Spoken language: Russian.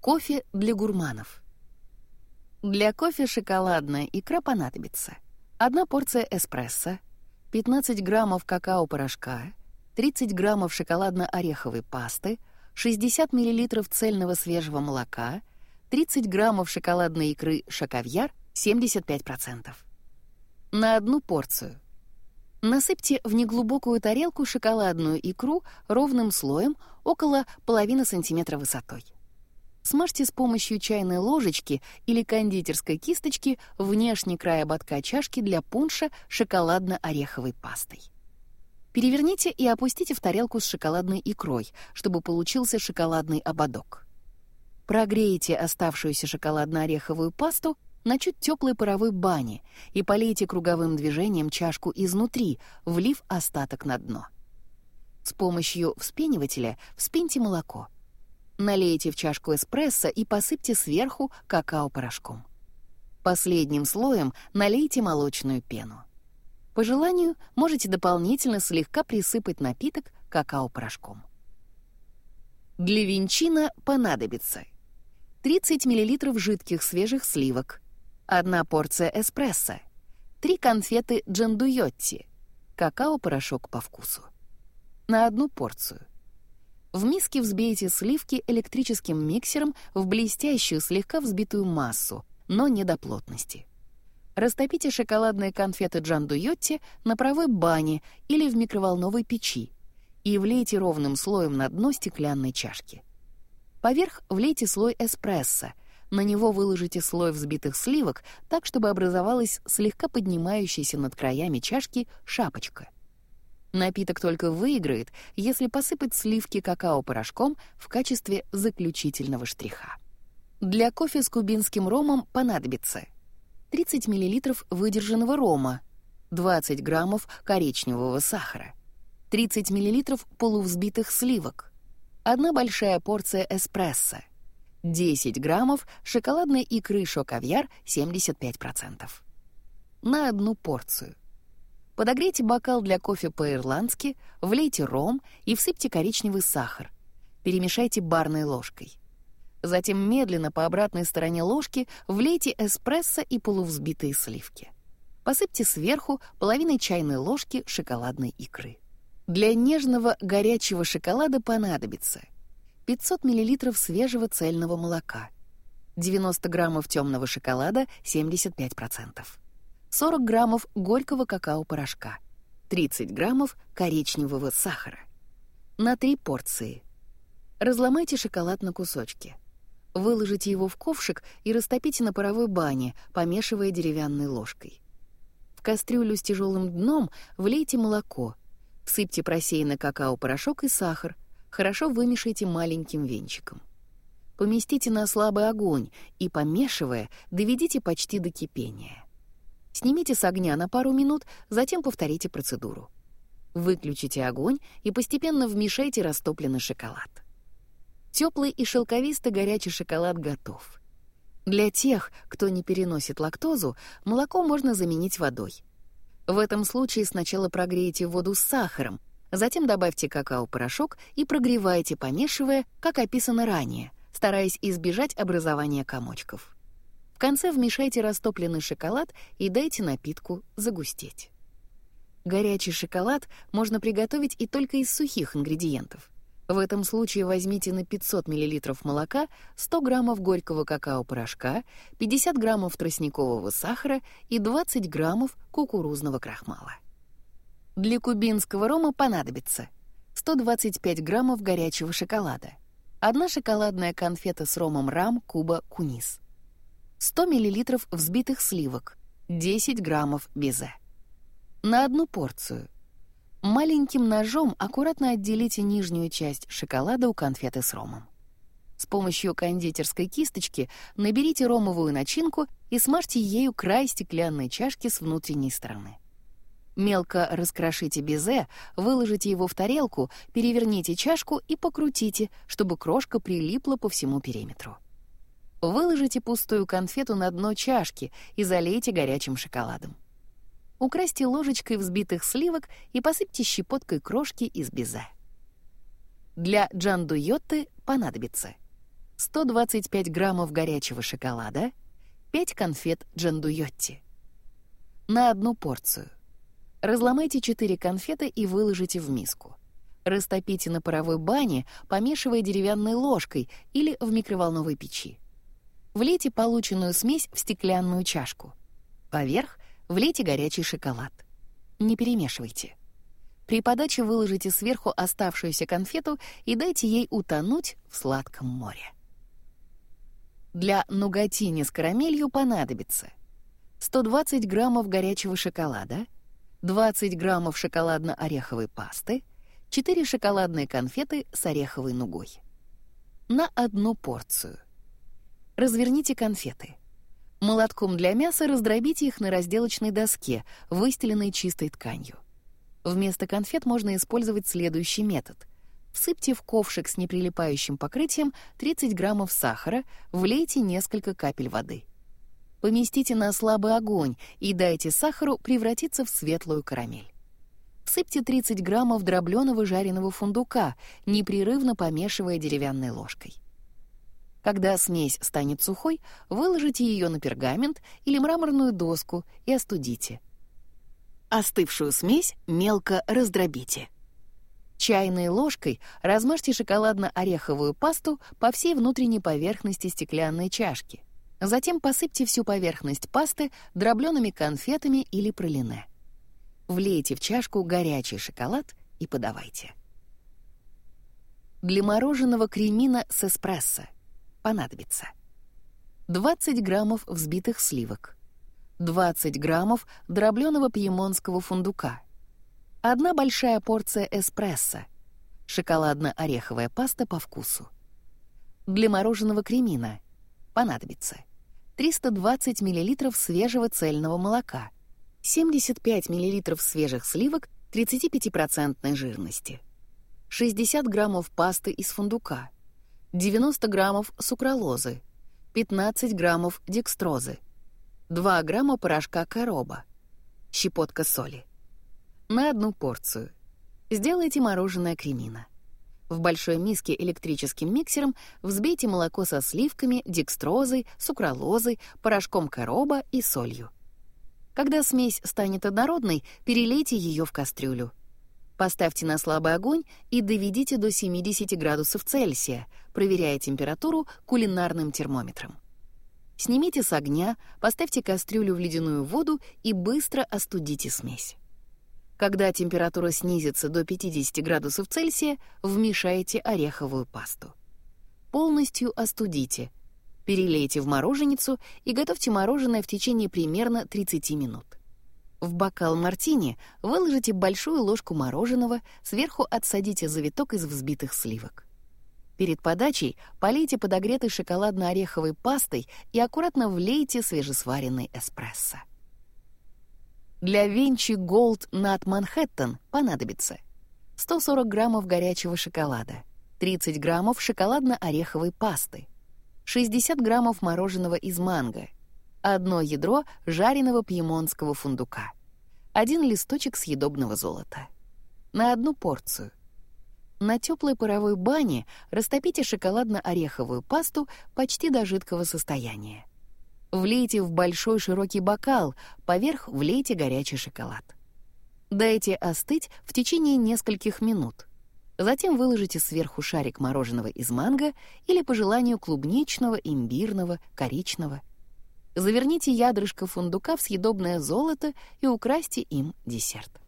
Кофе для гурманов. Для кофе шоколадная икра понадобится. Одна порция эспрессо, 15 граммов какао-порошка, 30 граммов шоколадно-ореховой пасты, 60 миллилитров цельного свежего молока, 30 граммов шоколадной икры «Шоковьяр» 75%. На одну порцию. Насыпьте в неглубокую тарелку шоколадную икру ровным слоем около половины сантиметра высотой. Смажьте с помощью чайной ложечки или кондитерской кисточки внешний край ободка чашки для пунша шоколадно-ореховой пастой. Переверните и опустите в тарелку с шоколадной икрой, чтобы получился шоколадный ободок. Прогрейте оставшуюся шоколадно-ореховую пасту на чуть теплой паровой бане и полейте круговым движением чашку изнутри, влив остаток на дно. С помощью вспенивателя вспеньте молоко — Налейте в чашку эспрессо и посыпьте сверху какао-порошком. Последним слоем налейте молочную пену. По желанию можете дополнительно слегка присыпать напиток какао-порошком. Для винчина понадобится 30 мл жидких свежих сливок, одна порция эспрессо, 3 конфеты джандуйотти, какао-порошок по вкусу. На одну порцию в миске взбейте сливки электрическим миксером в блестящую, слегка взбитую массу, но не до плотности. Растопите шоколадные конфеты Джанду Йотти на правой бане или в микроволновой печи и влейте ровным слоем на дно стеклянной чашки. Поверх влейте слой эспрессо, на него выложите слой взбитых сливок так, чтобы образовалась слегка поднимающаяся над краями чашки шапочка — Напиток только выиграет, если посыпать сливки какао-порошком в качестве заключительного штриха. Для кофе с кубинским ромом понадобится 30 мл выдержанного рома, 20 граммов коричневого сахара, 30 мл полувзбитых сливок, одна большая порция эспрессо, 10 граммов шоколадной икры шокавьяр 75%. На одну порцию. Подогрейте бокал для кофе по-ирландски, влейте ром и всыпьте коричневый сахар. Перемешайте барной ложкой. Затем медленно по обратной стороне ложки влейте эспрессо и полувзбитые сливки. Посыпьте сверху половиной чайной ложки шоколадной икры. Для нежного горячего шоколада понадобится 500 мл свежего цельного молока, 90 граммов темного шоколада 75%. 40 граммов горького какао-порошка, 30 граммов коричневого сахара. На три порции. Разломайте шоколад на кусочки. Выложите его в ковшик и растопите на паровой бане, помешивая деревянной ложкой. В кастрюлю с тяжелым дном влейте молоко, всыпьте просеянный какао-порошок и сахар, хорошо вымешайте маленьким венчиком. Поместите на слабый огонь и, помешивая, доведите почти до кипения. Снимите с огня на пару минут, затем повторите процедуру. Выключите огонь и постепенно вмешайте растопленный шоколад. Теплый и шелковистый горячий шоколад готов. Для тех, кто не переносит лактозу, молоко можно заменить водой. В этом случае сначала прогрейте воду с сахаром, затем добавьте какао-порошок и прогревайте, помешивая, как описано ранее, стараясь избежать образования комочков конце вмешайте растопленный шоколад и дайте напитку загустеть. Горячий шоколад можно приготовить и только из сухих ингредиентов. В этом случае возьмите на 500 мл молока 100 граммов горького какао-порошка, 50 граммов тростникового сахара и 20 граммов кукурузного крахмала. Для кубинского рома понадобится 125 граммов горячего шоколада, одна шоколадная конфета с ромом рам Куба Кунис, 100 мл взбитых сливок, 10 граммов безе. На одну порцию. Маленьким ножом аккуратно отделите нижнюю часть шоколада у конфеты с ромом. С помощью кондитерской кисточки наберите ромовую начинку и смажьте ею край стеклянной чашки с внутренней стороны. Мелко раскрошите безе, выложите его в тарелку, переверните чашку и покрутите, чтобы крошка прилипла по всему периметру. Выложите пустую конфету на дно чашки и залейте горячим шоколадом. Украсьте ложечкой взбитых сливок и посыпьте щепоткой крошки из безе. Для джандуйотты понадобится 125 граммов горячего шоколада, 5 конфет джандуйотти. На одну порцию. Разломайте 4 конфеты и выложите в миску. Растопите на паровой бане, помешивая деревянной ложкой или в микроволновой печи. Влейте полученную смесь в стеклянную чашку. Поверх влейте горячий шоколад. Не перемешивайте. При подаче выложите сверху оставшуюся конфету и дайте ей утонуть в сладком море. Для нугатини с карамелью понадобится 120 граммов горячего шоколада, 20 граммов шоколадно-ореховой пасты, 4 шоколадные конфеты с ореховой нугой. На одну порцию. Разверните конфеты. Молотком для мяса раздробите их на разделочной доске, выстеленной чистой тканью. Вместо конфет можно использовать следующий метод. Всыпьте в ковшик с неприлипающим покрытием 30 граммов сахара, влейте несколько капель воды. Поместите на слабый огонь и дайте сахару превратиться в светлую карамель. Всыпьте 30 граммов дробленого жареного фундука, непрерывно помешивая деревянной ложкой. Когда смесь станет сухой, выложите ее на пергамент или мраморную доску и остудите. Остывшую смесь мелко раздробите. Чайной ложкой размажьте шоколадно-ореховую пасту по всей внутренней поверхности стеклянной чашки. Затем посыпьте всю поверхность пасты дроблеными конфетами или пролине. Влейте в чашку горячий шоколад и подавайте. Для мороженого кремина с эспрессо понадобится. 20 граммов взбитых сливок, 20 граммов дробленого пьемонского фундука, одна большая порция эспрессо, шоколадно-ореховая паста по вкусу. Для мороженого кремина понадобится 320 мл свежего цельного молока, 75 мл свежих сливок 35% жирности, 60 граммов пасты из фундука, 90 граммов сукралозы, 15 граммов декстрозы, 2 грамма порошка короба, щепотка соли. На одну порцию. Сделайте мороженое кремина. В большой миске электрическим миксером взбейте молоко со сливками, декстрозой, сукралозой, порошком короба и солью. Когда смесь станет однородной, перелейте ее в кастрюлю. Поставьте на слабый огонь и доведите до 70 градусов Цельсия, проверяя температуру кулинарным термометром. Снимите с огня, поставьте кастрюлю в ледяную воду и быстро остудите смесь. Когда температура снизится до 50 градусов Цельсия, вмешайте ореховую пасту. Полностью остудите. Перелейте в мороженицу и готовьте мороженое в течение примерно 30 минут. В бокал мартини выложите большую ложку мороженого, сверху отсадите завиток из взбитых сливок. Перед подачей полейте подогретой шоколадно-ореховой пастой и аккуратно влейте свежесваренный эспрессо. Для венчи Gold Nut Manhattan понадобится 140 граммов горячего шоколада, 30 граммов шоколадно-ореховой пасты, 60 граммов мороженого из манго — одно ядро жареного пьемонского фундука, один листочек съедобного золота. На одну порцию. На теплой паровой бане растопите шоколадно-ореховую пасту почти до жидкого состояния. Влейте в большой широкий бокал, поверх влейте горячий шоколад. Дайте остыть в течение нескольких минут. Затем выложите сверху шарик мороженого из манго или по желанию клубничного, имбирного, коричного Заверните ядрышко фундука в съедобное золото и украсьте им десерт.